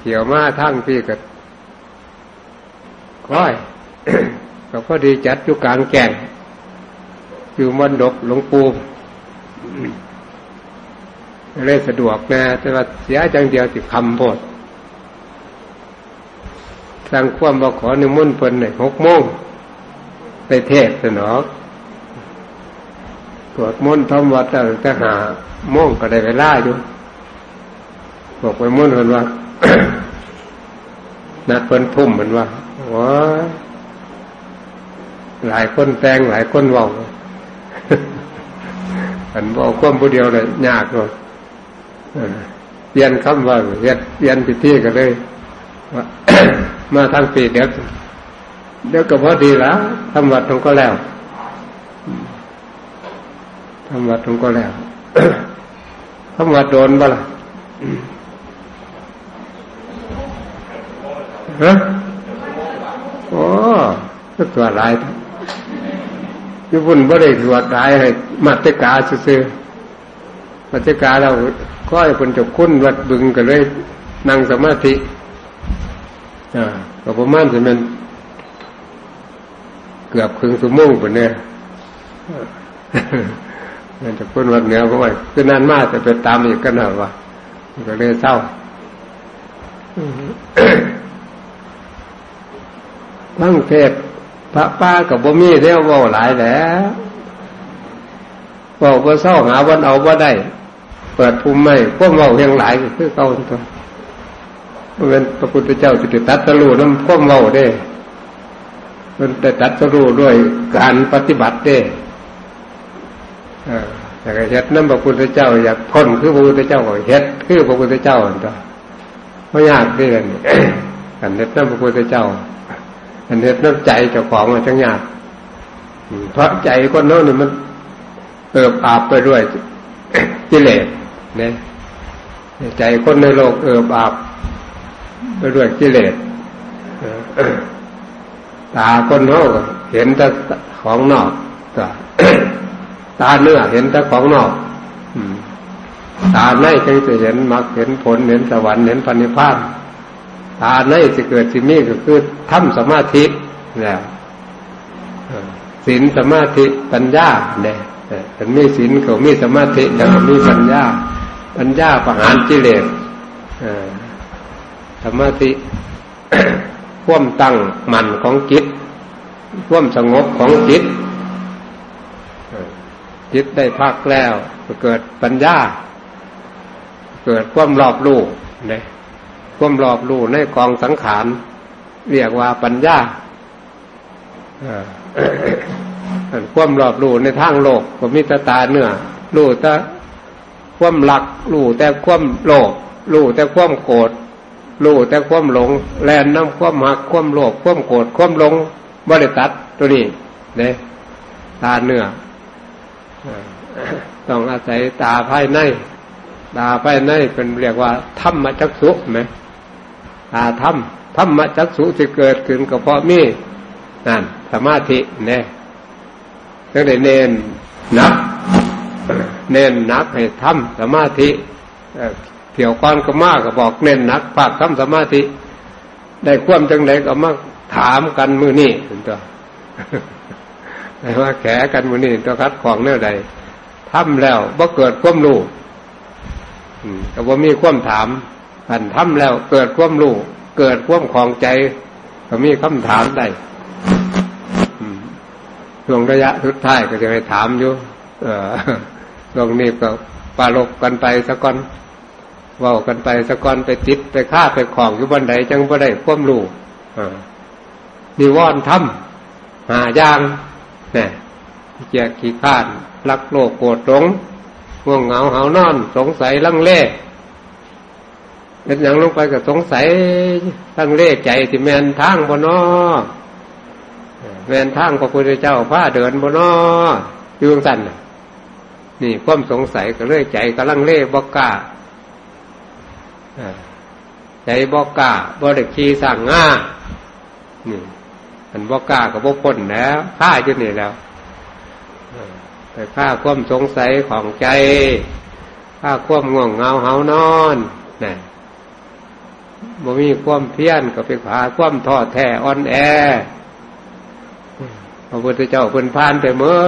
เกี่ยวมาทั้งที่ก็ค่อยก็พอดีจัดอยู่กลางแก่งอยู่มันดกหลวงปู่เลยสะดวกนะแต่ว่าเสียจังเดียวสิคำโพดสร้างความบอขอในมุ่นเพิ่นในหกโมงไปเทศสนอตรวจมุ่นทำวัดแต่จะหาโมงก็ได้เวลาอยู่บอกไปมุ่นเพิ่นว่า นัดเพิ่นทุ่มเหมือนว่าว้าหลายคนแตงหลายคนว่าอันบอกความผู้เดียวเลยยากเลยเรียนคำว่าเรียนเรียนพิธีกันเลยมาทางปีเดี๋ยวเดี๋ยวก็พอดีแล้วทำวัดตรงก็แล้วทำวัดตรงก็แล้วทำวัดโดนบ่ล่ะ ฮะโอ้ตัวลายญี่ปุ่นบ่ได้ตรวจลายให้มาตรกาซื้อมาตรกาเราก็ให้คนจะคุ้นวัดบึงกันเลย นั่งสมาธิอ่าก็ประมาณจะเป็นเกือบครึ่งชั่วโมงคนเนี่ยมันจะพ้นวัดเหนือเพราะว่าคือนานมากจะไปตามอีกกันหน่อยวะก็เลยเศร้า ทั้งเทศพระป้ากับบ่มีเรียวว่าหลายแล้วบอกว่าเศร้าหาวันเอาว่าได้ เปิดภูมิไม่พวกเรายังหลายคือเก่าตัวเป็นพระพุทธเจ้าจิตตัดสรู้น้ำพวกเราได้มันแต่ตัดสรู้ด้วยการปฏิบัติได้อยากเฮ็ดนั่นพระพุทธเจ้า อยากพ้นคือพระพุทธเจ้าก็เฮ็ดคือพระพุทธเจ้าอันตัวไม่ยากที่เลยกันเฮ็ดนั่นพระพุทธเจ้า อันเฮ็ดน้ำใจเจ้าของมันจังยากเพราะใจคนโน้นนี่มันเอิบอาบไปด้วยกิเลสเนี่ยใจคนในโลกเอิบอาบไปด้วยกิเลสตาคนนอกเห็นแต่ของนอกตาเนื้อเห็นแต่ของนอกตาในจึงจะเห็นมรรคเห็นผลเห็นสวรรค์เห็นพันิพพาน ตาในจะเกิดสิมีก็คือทำสมาธิเนี่ยศีลสมาธิปัญญาเนี่ยมันมีศีลเขามีสมาธิแต่มีปัญญา ปัญญาประหารกิเลสสมาธิพ่วมตั้งมันของจิตพ่วมสงบของจิตจิตได้พักแล้วก็เกิดปัญญา เกิดความรอบรู้เนี่ย ความรอบรู้ในกองสังขารเรียกว่าปัญญาความรอบรู้ในทางโลกก็มีตาเนื้อรู้แต่ความหลักรู้แต่ความโลภรู้แต่ความโกรธรู้แต่ความหลง แลนน้ำความหักความโลภความโกรธความหลงบริตัดตัวนี้เนี่ยตาเนื้อต้องอาศัยตาภายใน ตาภายในเป็นเรียกว่าธรรมจักสุไหม ตาธรรมธรรมจักสุจะเกิดขึ้นก็เพราะมีนั่นสมาธิเนี่ยตั้งแต่เน้นนักเน้นนักให้ทำสมาธิเถี่ยวก้อนก็มากก็บอกเน้นนักฝากทำสมาธิ ได้ควมจังไหนก็มาถามกันมือนี่เป็นตัวแต่ว่าแขกันมือนี่ตัวคัดของเนื้อใดทำแล้วบ่เกิดความรู้ก็บ่มีความถาม ผ่นทำแล้วเกิดความรู้เกิดความของใจ ก็มีคำถามได้ช่วงระยะสุดท้ายก็จะไปถามอยู่ เออตรงนี้ก็ปาลกกันไปสักก่อนว่ากันไปสักก่อนไปติดไปฆ่าไปของอยู่บันไดจังบ่ได้ควมรู้มีวอนทำหาย่างเนี่ยเกียขี้ข้านรักโลกโกรธหลงง่วงเหงาเหานอน สงสัยลังเล เป็นอย่างลงไปก็สงสัยลังเล่ใจที่แมนทางบนนอแมนทางพระพุทธเจ้าพาเดินบนนออยู่สั่นนี่ความสงสัยก็เลยใจกำลังเล่บอกกาใจบอกกาบริคีสั่งง่านี่มันบอกกากับบอกคนแล้วฆ่าอยู่นี่แล้วไปฆ่าความสงสัยของใจฆ่าความง่วงเงาเหานอนนี่ บ่มีความเพียรก็ไปหาความท้อแท้อ่อนแอพระพุทธเจ้าเพิ่นพานไปเมื่อ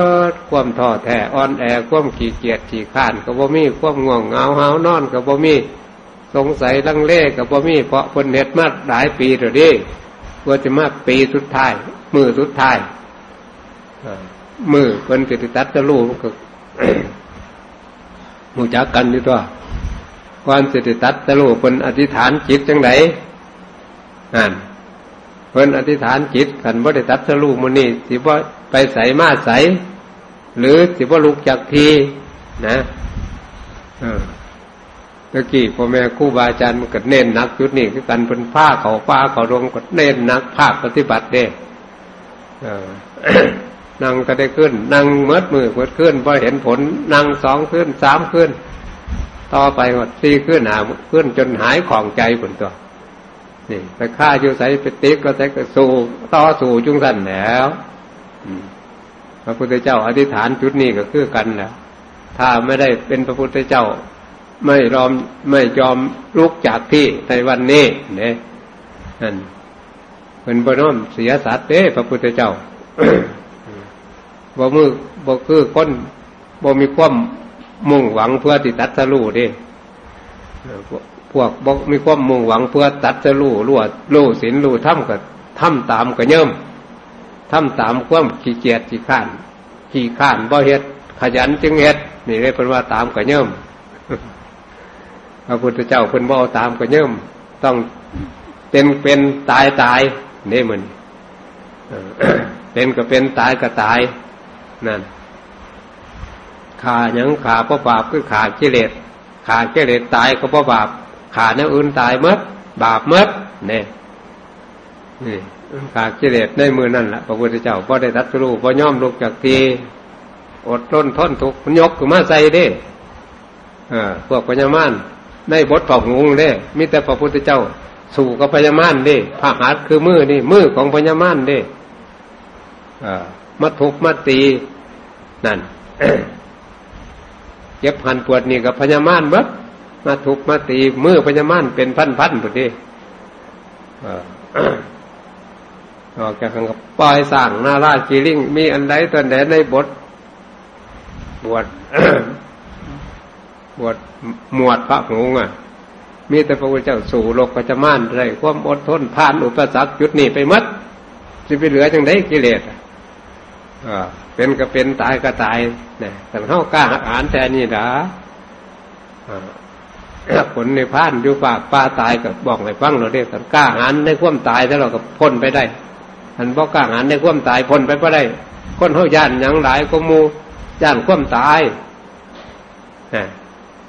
ความท้อแท้อ่อนแอความขี้เกียจขี้ข้านก็บ่มีความง่วงเหงาหานอนก็บ่มีสงสัยลังเลก็บ่มีเพราะเพิ่นเฮ็ดมาหลายปีแล้วดิว่าจะมาปีสุดท้าย มือสุดท้ายมือเพิ่นกิติตัดจะรู้ก็มูจักกันอยู่ตัว ก่อนสิติตัดจะรู้เพิ่นอธิษฐานจิตจังไดนั่นเพิ่นอธิษฐานจิตกันบ่ได้ตัดจะรู้มื้อนี้สิบ่าไปใส่มาใสหรือสิบ่าลุกจากทีนะเออตะกี้พ่อแม่ครูบาอาจารย์มันก็เน้นนักจุดนี้คือกันเป็นผ้าเขาฟ้าเขาลงก็เน้นนักภาคปฏิบัติเด้นั่งก็ได้ขึ้น นั่งเมื่อมือเมื่อขึ้นพอเห็นผล นั่งสองขึ้นสามขึ้น ต่อไปหมดสี่ขึ้นหาขึ้นจนหายของใจผลตัวนี่ไปฆ่าอยู่ใส่ไปติ๊กก็ใส่ก็สู่ต่อสู่จุงสันแล้วพระพุทธเจ้าอธิษฐานจุดนี้ก็คือกันแล้วถ้าไม่ได้เป็นพระพุทธเจ้า ไม่ยอมไม่ยอมลุกจากที่ในวันนี้เนี่ยนั่นเป็นบน้อมเสียสัตว์เด้พระพุทธเจ้าบ่มือบ่คือคนบ่มีความ มุ่งหวังเพื่อติตัดสรู้ด้พวกบ่มีความมุ่งหวังเพื่อตัดสรู้รู้รู้ศีลรู้ธรรมก็ทำตามก็เยิ่มทำตามความขี้เกียจขี้ข้านขี้ข้านบ่เฮ็ดขยันจึงเฮ็ดนี่เรียกเป็นว่าตามก็เยิ่มพระพุทธเจ้าคนบ่ตามก็เยิ่มต้องเป็นเป็นตายตายนี่มันเป็นก็เป็นตายก็ตายนั่น ขาหยังขาเพราะบาปคือขากิเลสขากิเลสตายก็เพราะบาปขาเนื้ออื่นตายมดบาปมดเนี่ยนี่ขากิเลสในมือนั่นแหละพระพุทธเจ้าพอได้ทัศรู้พอย่อมลุกจากทีอดทนทนทุกยกขึ้นมาใส่เด้อพวกปัญญามานในบทเป่าหงเด้มีแต่พระพุทธเจ้า สู่กับปัญญามานเด้พระหัตคือมือนี่มือของปัญญามานเด้มาทุบมาตีนั่น เจ็บหันปวดนี่กับพญามานบัดมาทุบมาตีมือพญามานเป็นพันพันพอดีออกจากกันกับปล่อยสั่งนาราชีลิงมีอันใดตัวไหนในบท บวชบวชหมวดพระหงอะ มีแต่พระพุทธเจ้าสู่โลกปัจจมานไรความอดทนผ่านอุปสรรคจุดนี้ไปมัดจะไปเหลือจังไดกิเลส เป็นก็เป็นตายก็ตายเนี่ยแต่เข้ากล้าหารแต่นี่นะผลในพานอยู่ปากป้าตายกับบอกให้ฟังเราเรียกกล้าหารในความตายถ้าเราก็พ้นไปได้อันบอกกล้าหารในความตายพ้นไปก็ได้คนเขาย่านยังหลายก็มูย่านความตายเนี่ย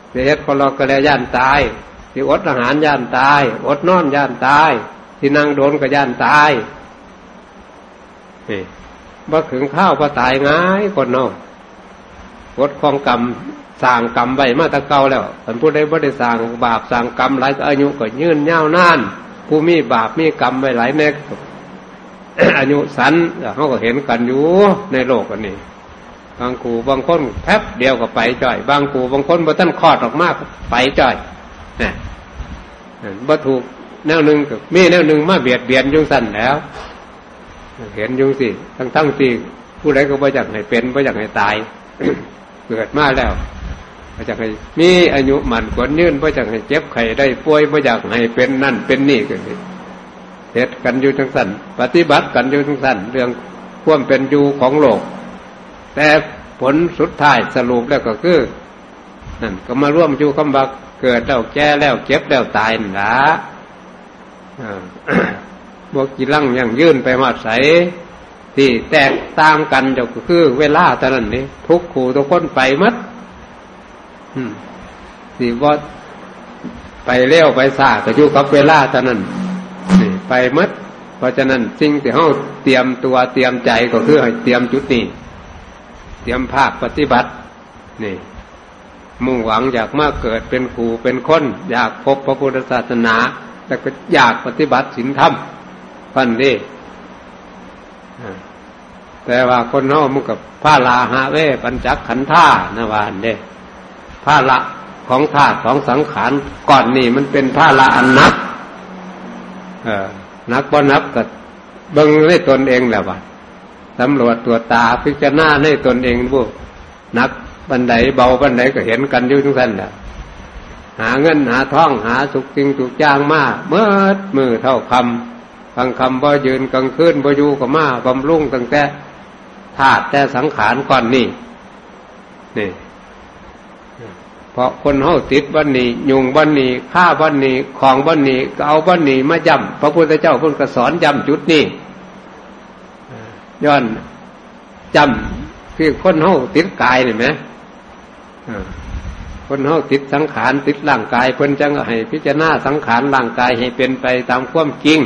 เสียคนเราก็แล้วย่านตายที่อดอาหารย่านตาย อดนอนย่านตาย ที่นั่งโดนก็ย่านตายนี่ บ่ถึงข้าวก็ตายง่ายคนนอกวดคองกรรมสร้างกรรมไว้มาตะเกาแล้วท่านผู้ใดบ่ได้สร้างบาปสร้างกรรมหลายอายุก็ยืนยาวนาน ผู้มีบาปมีกรรมไว้หลายเนกอายุสันเขาก็เห็นกันอยู่ในโลกกันนี้ บางกูบางคนแป๊บเดียวก็ไปจ่อย บางกูบางคนบ่ท่านคลอดออกมากไปจ่อยนี่บ่ถูกแนวหนึ่งมีแนวหนึ่งมาเบียดเบียนยุ่งสั้นแล้ว เห็นยุงสิทั้งทั้งสี่ผู้ใดก็บ่อยากให้เป็นบ่อยากให้ตายเกิดมาแล้วบ่อยากให้มีอายุหมันกวนยืนบ่อยากให้เจ็บไข้ได้ป่วยบ่อยากให้เป็นนั่นเป็นนี่กันเหตุกันอยู่ทั้งสั้นปฏิบัติกันอยู่ทั้งสั้นเรื่องควมเป็นอยู่ของโลก แต่ผลสุดท้ายสรุปแล้วก็คือนั่นก็มาร่วมอยู่คำบักเกิดแล้วแก่แล้วเจ็บแล้วตายนั่นละ บวกกีลังยังยื่นไปมาใสที่แตกตางกันเดี๋ยวก็คือ เวลาแต่นั้นนี่ทุกขู่ทุกคนไปมัดสี่ว่าไปเลี้ยวไปซาก็อยู่กับเวลาแต่นั้นนี่ไปมัดเพราะฉะนั้นสิ่งที่เขาเตรียมตัวเตรียมใจก็คือให้เตรียมจุดนี้เตรียมภาคปฏิบัติ นี่ มุ่งหวังอยากมาเกิดเป็นครูเป็นคน อยากพบพระพุทธศาสนาแต่ก็อยากปฏิบัติศีลธรรม พันดีแต่ว่าคนนอกมันกับผ้าลาหาเวปัญจักขันท่านวานเด้ผ้าละของธาตุของสังขารก่อนนี่มันเป็นผ้าละอันนักเออนักบ่นับก็เบิ่งในตนเองแหละวะสำรวจตัวตาพิจารณาในตนเองบุนักบันไดเบาบันไดก็เห็นกันอยู่ทุกท่านแหละหาเงินหาท่องหาสุกจริงถูกจ้างมากเมื่อมือเท่าคำ ฟังคำบ่ยืนกลางคืนบ่อยู่ก็มาบำรุงตั้งแต่ธาตุแต่สังขารก่อนนี่นี่เพราะคนเฮาติดวันนี้ยุงวันนี้ฆ่าวันนี้ของวันนี้เอาวันนี้มาย้ำพระพุทธเจ้าพุทธสอนย้ำจุดนี้ย้อนจำคือคนเฮาติดกายเห็นไหมคนเฮาติดสังขารติดร่างกายเพิ่นจังให้พิจารณาสังขารร่างกายให้เป็นไปตามความจริง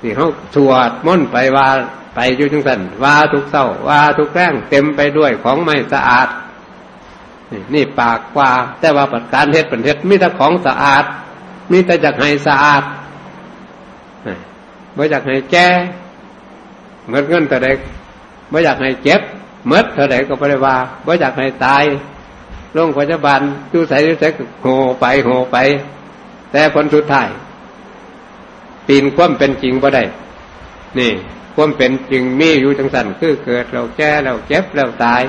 ที่เขาสวดม่นไปว่าไปอยู่จังสันว่าทุกเศร้าว่าทุกแรงเต็มไปด้วยของไม่สะอาด นี่ปากกว่าแต่ว่าปัดการเฮ็ดเป็นเฮ็ดมีแต่ของสะอาดมีแต่จากให้สะอาดไม่อยากให้แก้เงินเงินแต่เด็กไม่อยากให้เจ็บเมื่อเท่าไหร่ก็ไม่ได้ว่าไม่อยากให้ตายโรงพยาบาลดูใส่ดูใส่โหไปโหไป แต่ผลสุดท้าย ปีนความเป็นจริงบ่ได้ นี่ ความเป็นจริงมีอยู่จังสันคือเกิดเราแก่เราเจ็บเราตาย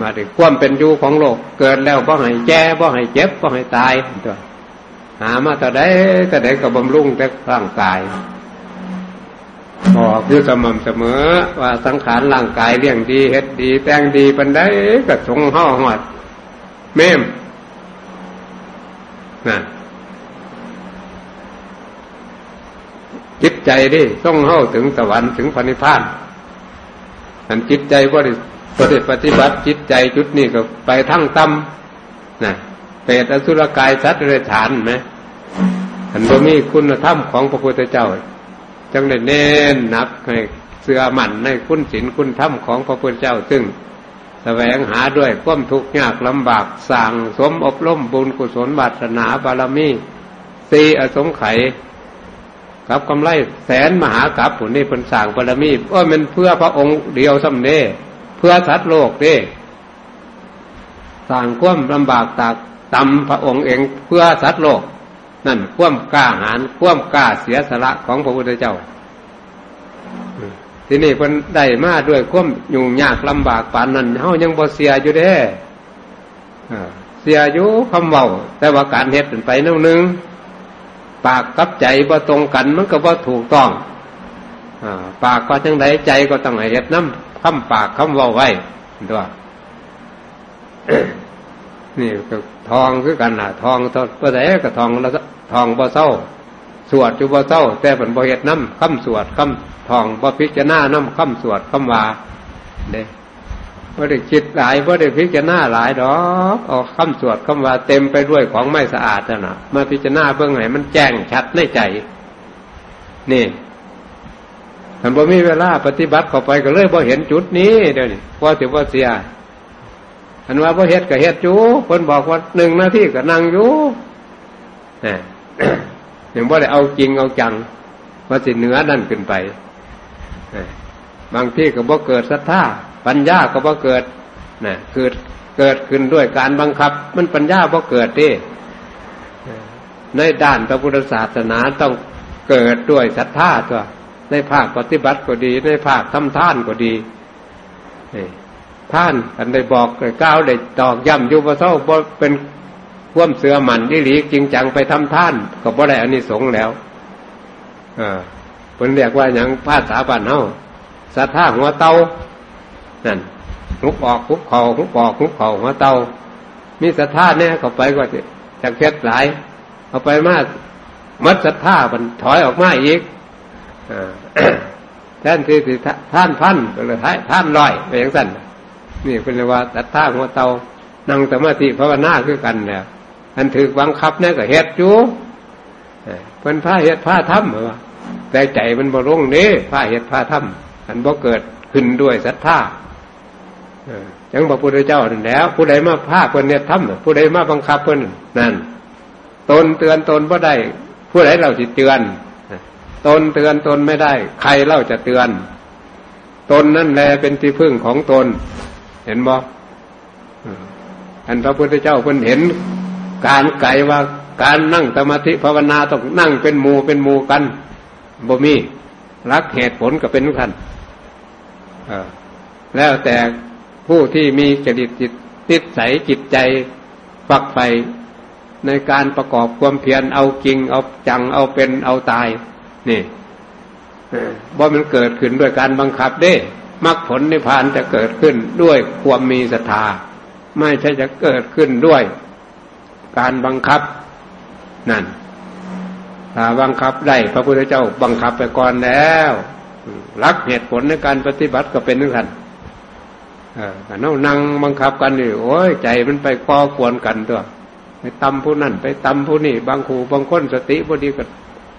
มาถึงความเป็นอยู่ของโลก เกิดแล้วบ่ให้แก่บ่ให้เจ็บบ่ให้ตายตัวหามาแต่ได้แต่ได้กับบำรุงแต่ร่างกายบอกอยู่สม่ำเสมอ ว่าสังขารร่างกายเลี้ยงดีเฮ็ดดี แต่งดีปันได้ก็ทงห่อหอด เมมนะ จิตใจดิต้องเข้าถึงสวรรค์ถึงพระนิพพานอันจิตใจว่าปฏิปฏิบัติจิตใจจุดนี้ก็ไปทั้งตั้มนะเปรตอสุรกายสัตว์เรฉานไหมอันบ่มีคุณธรรมของพระพุทธเจ้า จังได้เน้นหนักให้เสื่อมันในคุณศีลคุณธรรมของพระพุทธเจ้า ซึ่งแสวงหาด้วยความทุกข์ยากลำบากสั่งสมอบรมบุญกุศลบาสนาบารมีสีอสงไขย กับกำไรแสนมหากับผลนี่เป็นสั่งบารมีเออมันเพื่อพระองค์เดียวสำเนเพื่อสัตว์โลกเด้สั่งความลำบากตากตำพระองค์เองเพื่อสัตว์โลก นั่นคว่ำกล้าหาญคว่ำกล้าเสียสละของพระพุทธเจ้าทีนี้เพิ่นได้มาด้วยคว่ำยุ่งยากลำบากปานนั้นเฮายังบ่เสียอยู่เด้เสียอยู่คำเบาแต่ว่าการเฮ็ดเป็นไปนั่นนึง ปากกับใจบ่ตรงกันมันก็บ่ถูกต้องอปากก็จังไดใจก็ต้องให้เฮ็ดน้ำคำปากคำเบาไว้ตัวนี่ก็ทองคือกันน่ะทองตัวไหนก็ทองแล้วทองบ่เศร้า สวดอยู่บ่เศร้า แต่เป็นบ่เฮ็ดน้ำคำสวดคำทองบ่พิจารณาน้ำคำสวดคำว่าเด้ บ่ได้คิดหลายบ่ได้พิจารณาหลายดอกเอาคำสวดคำว่าเต็มไปด้วยของไม่สะอาดนะมาพิจารณาเบื้องไหนมันแจ้งชัดในใจ นี่ท่านบ่มีเวลาปฏิบัติเข้าไปก็เลยบ่เห็นจุดนี้เดี๋ยวนี้พอถือว่าเสียอันว่าพอเฮ็ดกับเฮ็ดอยู่คนบอกว่าหนึ่งนาทีก็นั่งอยู่เนี่ยยังว่าได้เอาจริงเอาจังว่าสิเหนือนั่นขึ้นไปบางที่ก็บ่เกิดศรัทธา ปัญญาก็บ่เกิดนะเกิดเกิดขึ้นด้วยการบังคับ มันปัญญาบ่เกิดดิในด้านพระพุทธศาสนาต้องเกิดด้วยศรัทธาตัว ในภาคปฏิบัติก็ดี ในภาคทำท่านก็ดีท่านอันได้บอกก้าวได้ตอกย้ำยู่ว่าเศร้าเป็นข่วมเสือหมันที่หลีจริงจังไปทำท่าน ก็บ่ได้อันนี้สงแล้ว เออคนเรียกว่าอย่างภาษาบ้านเฮาสัทธาหัวเตา นั่นหุบออกหุบเข่าหุบออกหุบเข่าหัวเตามีสัทธาเนี่ยเข้าไปก็จะเคล็ดหลาย เอาไปมามัดสัทธามันถอยออกมาอีกแทนที่ท่านพันก็เลยท่านลอยไปอย่างสั้นนี่เป็นว่าตัท่าหัวเตานั่งสมาธิภาวนาคือกันเนี่ยอันถือบังคับเนี่ยก็เฮ็ดจูเป็นผ้าเฮ็ดผ้าทำเหรอแต่ใจมันบ่ลงเนี่ผ้าเฮ็ดผ้าทำอันบ่เกิดขึ้นด้วยศรัทธา จังพระพุทธเจ้าแล้ว ผู้ใดมาผ้าเพิ่นเนี่ยทำผู้ใดมาบังคับเพิ่นนั่นตนเตือนตนบ่ได้ ผู้ใดเราสิเตือนตนเตือนตนไม่ได้ ใครเล่าจะเตือน ตนนั่นแหละเป็นที่พึ่งของตน เห็นบ่อันพระพุทธเจ้าเพิ่นเห็น การไก่ว่าการนั่งสมาธิภาวนาต้องนั่งเป็นหมู่เป็นหมู่กันบ่มีรักเหตุผลก็เป็นทุกท่านแล้วแต่ ผู้ที่มีจริตจิตติดใสจิตใจฝักใฝ่ในการประกอบความเพียรเอาจริงเอาจังเอาเป็นเอาตาย นี่บ่มันเกิดขึ้นด้วยการบังคับเด้มรรคผลนิพพานจะเกิดขึ้นด้วยความมีศรัทธา ไม่ใช่จะเกิดขึ้นด้วย การบังคับ นั่นถ้าบังคับได้พระพุทธเจ้าบังคับไปก่อนแล้วรักเหตุผลในการปฏิบัติก็เป็นนึงกัน เออนั่งนั่งบังคับกันนี่โอ้ยใจมันไปก่อควรกันตัวไปตำผู้นั่นไปตำผู้นี่บางครูบางคนสติพอดีก็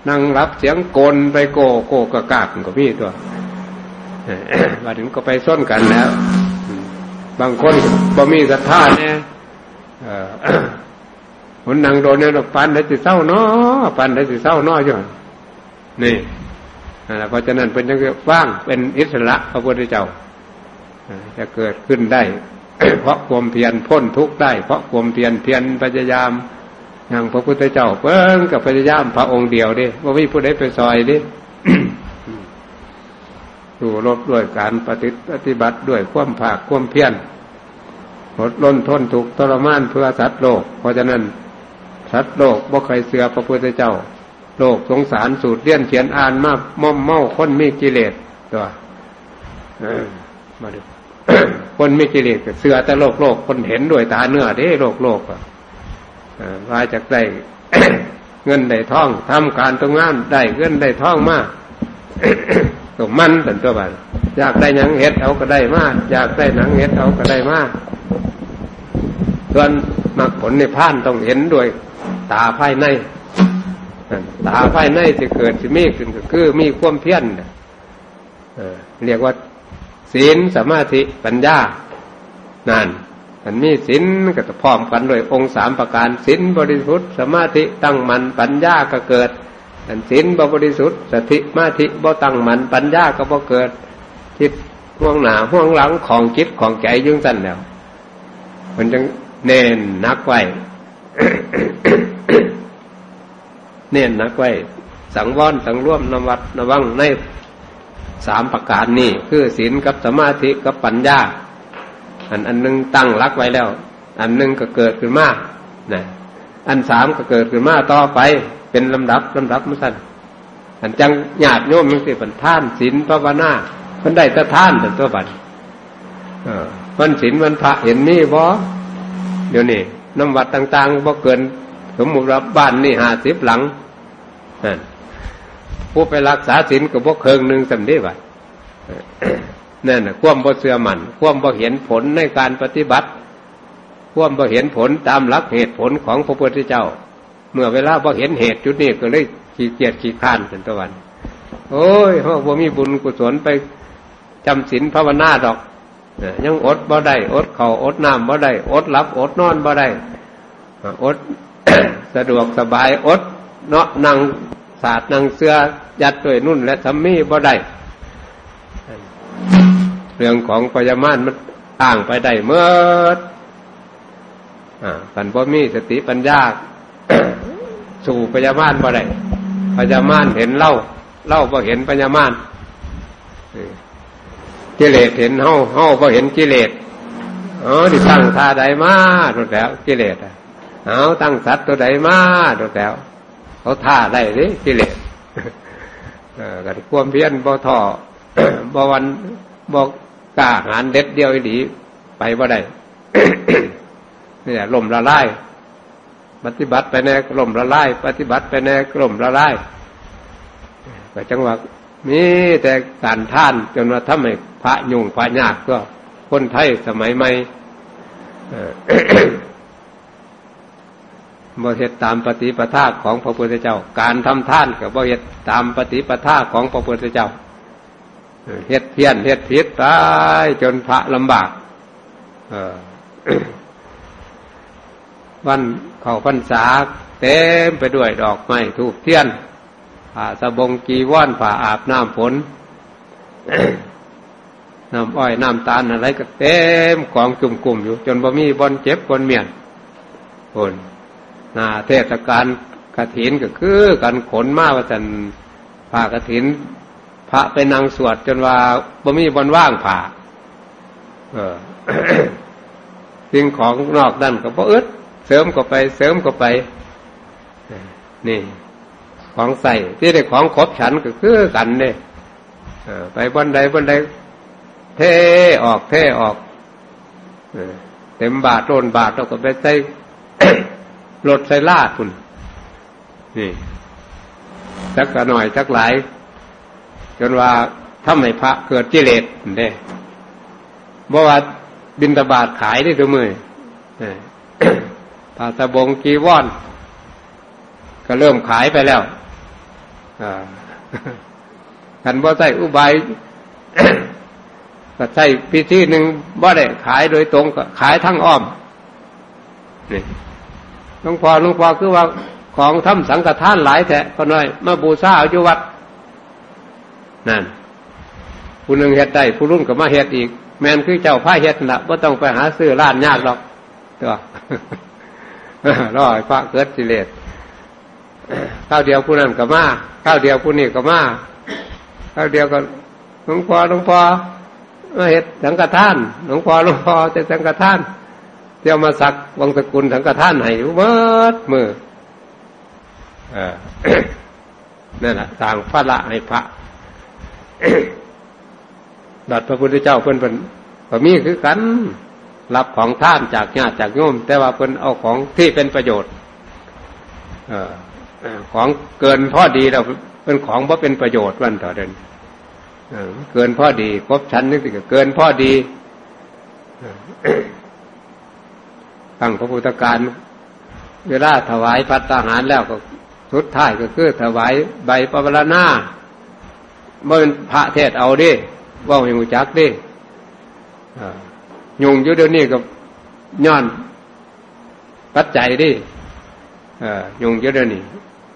นั่งรับเสียงโกลไปโกโกกะกากก็มีตัวมาถึงก็ไปส้นกันแล้ว บางคนบ่มีศรัทธาเนี่ยคนนั่งโดนเนี่ยปันได้สิเศร้าเนาะปันได้สิเศร้าเนาะจ้ะนี่เพราะฉะนั้นเป็นยังว่างเป็นอิสระพระพุทธเจ้า จะเกิดขึ้นได้ เพราะความเพียรพ้นทุกข์ได้ เพราะความเพียรเพียรพยายามอย่างพระพุทธเจ้าเพิ่งกับพยายามพระองค์เดียวดิว่ามีผู้ใดไปซอยดิดูรบด้วยการปฏิปฏิบัติด้วยความภาคความเพียรอดล้นทนถูกทรมานเพื่อสัตว์โลก เพราะฉะนั้นสัตว์โลกบ่เคยเสือพระพุทธเจ้า โลกสงสารสูตรเลี้ยนเขียนอ่านมากม่อมเมาคนมีกิเลสตัวมาดู คนไมีกิเลสเสือแต่โลกโลกคนเห็นด้วยตาเนื้อเด้โลกโลกอะว่าจากได้เงินได้ท่องทำการตรงงานได้เงินได้ท่องมากตัวมันเป็นตัวบันอยากได้หนังเห็ดเอาก็ได้มากอยากได้หนังเห็ดเอาก็ได้มากส่วนมรรคผลในพานต้องเห็นด้วย ตาภายในตาภายในจะเกิดจะมีขึ้นก็คือมีความเพียรเรียกว่า ศีลสมาธิปัญญานั่นมันมีศีลก็จะพร้อมกันด้วยองค์สามประการศีลบริสุทธิ์สมาธิตั้งมันปัญญาก็เกิดอันศีลบริสุทธิ์สติมาธิบ่ตั้งมันปัญญาก็บ่เกิดจิตห่วงหนาห่วงหลังของจิตของใจยุ่งสั้นแล้วมันจึงเน้นนักไว้เน้นนักไว้สังวรสังร่วมนวัดนวังใน สามประการนี้คือศีลกับสมาธิกับปัญญา อันอันนึงตั้งรักไว้แล้ว อันนึงก็เกิดขึ้นมานะอันสามก็เกิดขึ้นมาต่อไปเป็นลำดับลำดับมาสั่นอันจังหยาดโยมยังสิเป็นท่านศีลภาวนามันได้แต่ท่านเป็นตัวบัตรมันศีลมันพระเห็นนี่บ่เดี๋ยวนี้น้ำวัดต่างๆบ่เกิน สมมติว่าบ้านนี่ห้าสิบหลัง ผู้ไปรักษาศีลกับพวกเคิงหนึ่งสำนีบัตนั่นควมบ่เสื่อมันควมบ่เห็นผลในการปฏิบัติ ควมบ่เห็นผลตามหลักเหตุผลของพระพุทธเจ้า เมื่อเวลาบ่เห็นเหตุจุดนี้ก็เลยขี้เกียจขี้ข้านเป็นตะวัน โอ้ยเพราะว่ามีบุญกุศลไปจำศีลภาวนาดอกยังอดบ่ได้อดเข่าอดน้ำบ่ได้อดหลับอดนอนบ่ได้อดสะดวกสบายอดเนาะนั่ง ศาสตร์นังเสื้อยัดด้วยนุ่นและทำมีบ่ได้เรื่องของพยามานมันต่างไปได้เมื่อปันบ่มีสติปัญญา สู่พยามานบ่ได้พยามานเห็นเล่าเล่าบ่เห็นพยามานกิเลสเห็นเฮาเฮาบ่เห็นกิเลสอ๋อที่ตั้งท่าใดมาดูแล้วกิเลสเอาตั้งสัตว์ตัวใดมาดูแล้ว เขาท่าได้เลยกิเลสกันความเพียรบ่ท่อบ่วันบ่กล้าหารเด็ดเดียวดีไปบ่ได้เนี่ยล่มละลายปฏิบัติไปแน่ล่มละลายปฏิบัติไปแน่ล่มละลายก็จังหวะมีแต่การท่านจนว่าทำให้พระยุ่งพระยากก็คนไทยสมัยใหม่ บ่เหตุตามปฏิปทาของพระพุทธเจ้า การทำท่านกับบ่เหตุตามปฏิปทาของพระพุทธเจ้าเหตุเพี้ยนเหตุผิดตายจนพระลำบากวันเข้าพรรษาเต็มไปด้วยดอกไม้ทูบเทียนผ่าสบงกีว่อนผ่าอาบน้ำฝนน้ำอ้อยน้ำตาลอะไรก็เต็มของกลุ่มๆอยู่ จนบ่มีบอลเจ็บบอลเมียนคน นาเทศกาลกระถินก็คือกันขนมาว่าสันผ่ากระถิน พระไปนางสวดจนว่าบ่มีบนว่างผ่า เออสิ่งของนอกนั่นก็พออึดเสริมก็ไป เสริมก็ไป นี่ของใส่ที่ได้ของขบฉันก็คือกันเนี่ยไปบนใดบนใดเทออกเทออกเต็มบาทโดนบาทเราก็ไปใส่ รถใส่ลาดคุณนี่สักหน่อยสักหลาย จนว่าถ้าไม่พระเกิดจิเลสเด้บ่ว่าบินตบาทขายได้ตัวมือผ้าสบงกีวอน ก็เริ่มขายไปแล้วกันบ่ใส่อุบายก็ใส่พิธีหนึ่งบ่ได้ขายโดยตรงก็ขายทั้งอ้อมนี่ หลวงพ่อหลวงพ่อคือว่าของทำสังฆทานหลายแท้ก็น้อย มาบูชาเอาอยู่วัดนั่นผู้หนึ่งเฮ็ดได้ผู้รุ่นก็มาเฮ็ดอีก แมนคือเจ้าผ้าเฮ็ดละว่าต้องไปหาซื้อร้านยากหรอกตัวรอพระเกิดสิเลสข้าวเดียวผู้นั้นก็มาข้าวเดียวผู้นี้ก็มาข้าวเดียวก็หลวงพ่อหลวงพ่อมาเฮ็ดสังฆทานหลวงพ่อหลวงพ่อจะสังฆทาน เที่ยวมาสักวังสกุลสังฆทานให้เบิดมือนั่นแหละต่างพระละให้พระดัดพระพุทธเจ้าเพิ่นเพิ่นก็มีคือกัน รับของท่านจากญาติจากโยม แต่ว่าเพิ่นเอาของที่เป็นประโยชน์อของเกินพ่อดีเราเป็นของว่าเป็นประโยชน์วันต่อเดินเกินพ่อดีครบชั้นนี่สิเกินพ่อดี ตั้งพระพุทธการเวลาถวายพัตตาหารแล้วก็สุดท้ายก็คือถวายใบปวารณาเมื่อพระเทศเอาดิว่าให้หูจักดิยุงอยู่เดี๋ยวนี้กับย้อนปัจจัยดิยุงเยอะเดี๋ยวนี้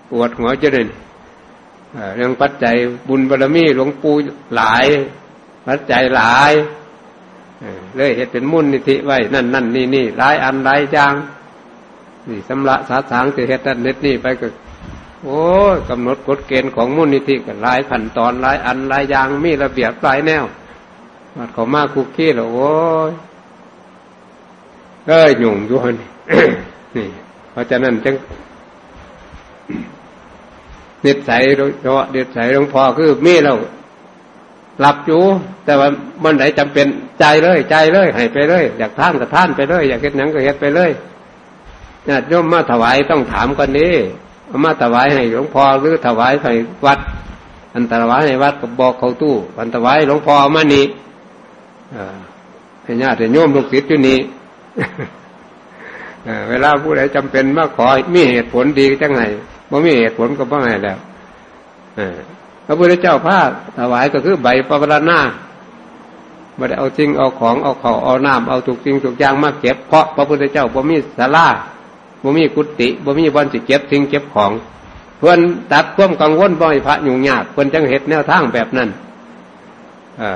ปวดหัวเยอะเดี๋ยวนี้เรื่องปัจจัยบุญบารมีหลวงปู่หลาย ปัจจัยหลาย เลยเหตุเป็นมุ่นนิธิไว้นั่นนั่นนี่นี่หลายอันหลายจางนี่สำละสาสางจะเหตุนั่นเน็ดนี่ไปก็ โอ้กำหนดกฎเกณฑ์ของมูลนิธิกันหลายขั้นตอนหลายอันหลายอย่างมีระเบียบหลายแนวมาเขามาคุกกี้แล้วโอ้ยเอ้ยหยุ่งยู่นี่นี่ เพราะฉะนั้นจึงเด็ดใสโดยเฉพาะเด็ดใสหลวงพ่อคือมีเรา หลับอยู่ แต่ว่ามันไหนจำเป็นใจเลยใจเลยให้ไปเลย อยากท่านก็ท่านไปเลย อยากเห็ดหนังก็เห็ดไปเลยญาติโยมมาถวายต้องถามกันนี้มาถวายให้หลวงพ่อหรือถวายให้วัด อันถวายให้วัดก็บอกเขาตู้อันถวายหลวงพ่อมานี่ให้ญาติโยมลูกศิษย์อยู่นี่เวลาผู้ใดจำเป็นมาขอมีเหตุผลดีจังไงบ่มีเหตุผลก็บ่ไงแล้ว พระพุทธเจ้าผ้าถวายก็คือใบปรณาไม่ได้เอาจริงเอาของเอาเขาเอาน้ำเอาถูกจริงถูกอย่างมาเก็บเพราะพระพุทธเจ้าบ่มีสาราบ่มีกุฏิบ่มีบอนสิเก็บทิ้งเก็บของ เพื่อนตัดความกังวลบ่อยพระยุ่งยากเพื่อนจังเหตุแนวทางแบบนั้นอ่า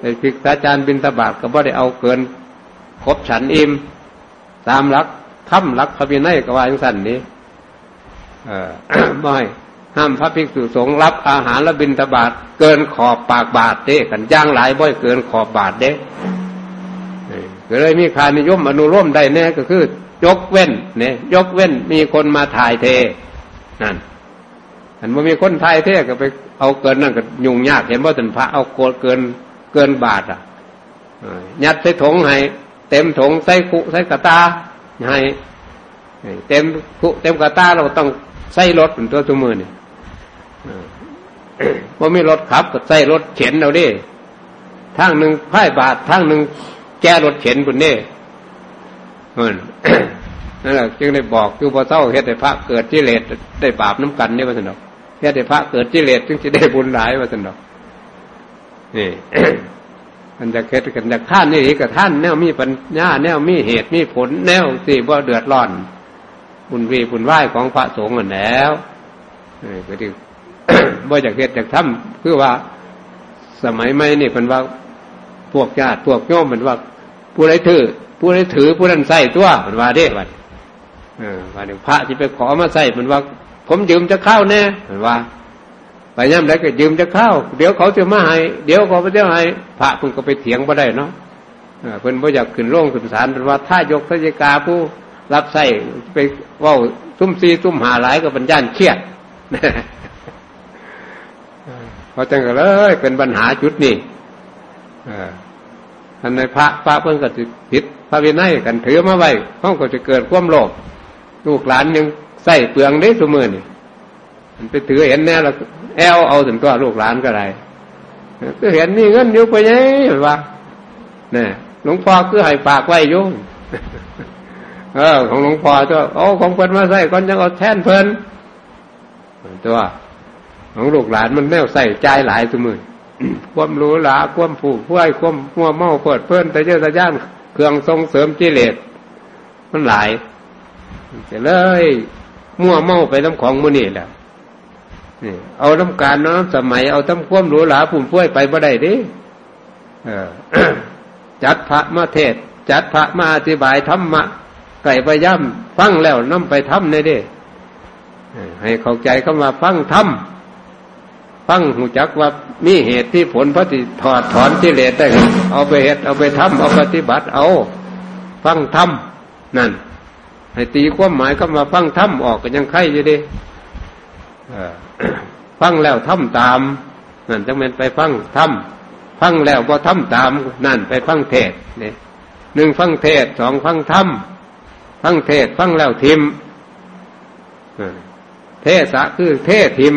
ในพิกษาจารย์บินตบาทก็บ่ได้เอาเกินครบฉันอิ่มตามรักถ้ำรักพระบินัยก็ว่าอย่างสั้นนี้ เออบ่อย ห้ามพระภิกษุสงฆ์รับอาหารและบินตบาทเกินขอบปากบาทเด้กันย่างหลายบ่อยเกินขอบบาทเด้ก็เลยมีคารนิยมอนุร่มได้แน่ก็คือ ยกเว้นเนี่ยยกเว้นมีคนมาถ่ายเทนั่นอันว่ามีคนถ่ายเทก็ไปเอาเกินนั่นก็ยุ่งยากเห็นว่าถึงพระเอาโกดเกินเกินบาทอะยัดใส่ถงให้เต็มถงใส่คุใส่กระตาให้เต็มคุเต็มกระตาเราต้องใส่รถเป็นตัวตัวมือเนี่ย พอมีรถขับก็ใส่รถเข็นเอาดิทางหนึ่งพ่ายบาททางหนึ่งแก้รถเข็นบุญเนี่ยนั่นแหละจึงได้บอกคือพอเศร้าเฮ็ดให้พระเกิดที่เลสได้บาปน้ำกันนี่ว่าสนอกเฮ็ดให้พระเกิดที่เลสจึงจะได้บุญหลายว่าสนอกนี่มันจะเฮ็ดกันจากท่านนี่กับท่านแนวมีปัญญาแนวมีเหตุมีผลแนวสี่ว่าเดือดร้อนบุญวีบุญไหว้ของพระสงฆ์กันแล้วก็ที่ บ่จากเหตุจากทำคือว่าสมัยใหม่นี่เป็นว่าพวกญาติพวกโยมเป็นว่า ผู้ใดถือ ผู้ใดถือผู้นั้นใส่ตัวมันว่าเด้วัดเออว่าเดี๋ยวพระที่ไปขอมาใส่มันว่า ผมยืมจะเข้าแน่มันว่าไปย่ำได้วก็ยืมจะเข้า เดี๋ยวเขาจะมาให้เดี๋ยวเขาไปเดี๋ยวให้พระคุณก็ไปเถียงมาได้เนาะเพิ่นบ่อยากขึ้นโรงขึ้นศาลเป็นว่าถ้ายกทศกาผู้รับใส่ไปว่าตุ้มซีตุ้มหาหลายก็เป็นย่านเครียด เพราะจังก็เลยเป็นปัญหาจุดนี้ท่านในพระพระเพิ่นก็จะผิดพระวินัยกันถือมาไว้ห้องก็จะเกิดความโลภลูกหลานยังใส่เปลืองได้สมือนี่มันไปถือเห็นแน่แล้วแอลเอาถึงตัวลูกหลานก็ได้ก็เห็นนี่เงินอยู่ไปยัยว่าเนี่หลวงพ่อคือให้ฝากไว้ยุ่งเออ ของหลวงพ่อตัวโอ้ของเพิ่นมาใส่ก่อนยังเอาแท่นเพิ่นตัว ของลูกหลานมันแนวใส่ใจหลายสมือความรู้หลาความผูกผู้ให้ความมัวเมาเปิดเพิ่นแต่เจ้าตะย่านเครื่องทรงเสริมกิเลสมันหลายจะเลยมั่วเมาไปน้ำของมือนี่แหละนี่เอาน้ำการน้ำสมัยเอาทั้งความรู้หลาผุ่มพ้วยไปบ่ได้ดิจัดพระมาเทศ จัดพระมาอธิบายธรรมะไก่ไปย่ำฟังแล้วน้ำไปทำในเด้ให้เข้าใจเข้ามาฟังธรรม ฟังหูจักว่ามีเหตุที่ผลพระติถอดถอนที่เลสได้ เอาไปเหตุเอาไปทำเอาปฏิบัติเอา ฟังธรรมนั่น ให้ตีความหมายเข้ามาฟังธรรมออกก็ยังไข่อยู่ดิฟังแล้วทำตาม นั่นจังเป็นไปฟังทำฟังแล้วพอทำตาม นั่นไปฟังเทศเนี่ยหนึ่งฟังเทศสองฟังธรรมฟังเทศฟังแล้วทิมเทศะคือเทศทิม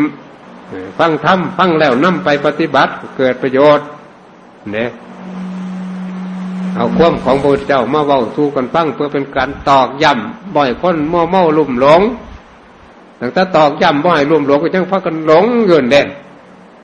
ฟังธรรมฟังแล้วนำไปปฏิบัติเกิดประโยชน์เนี่ยเอาความของพระเจ้ามาเว้าสู้กันฟังเพื่อเป็นการตอกย้ำบ่อยคนมั่วเมาลุ่มหลงแต่ถ้าตอกย้ำบ่อยลุ่มหลงก็จังพักกันหลงเกินเด่น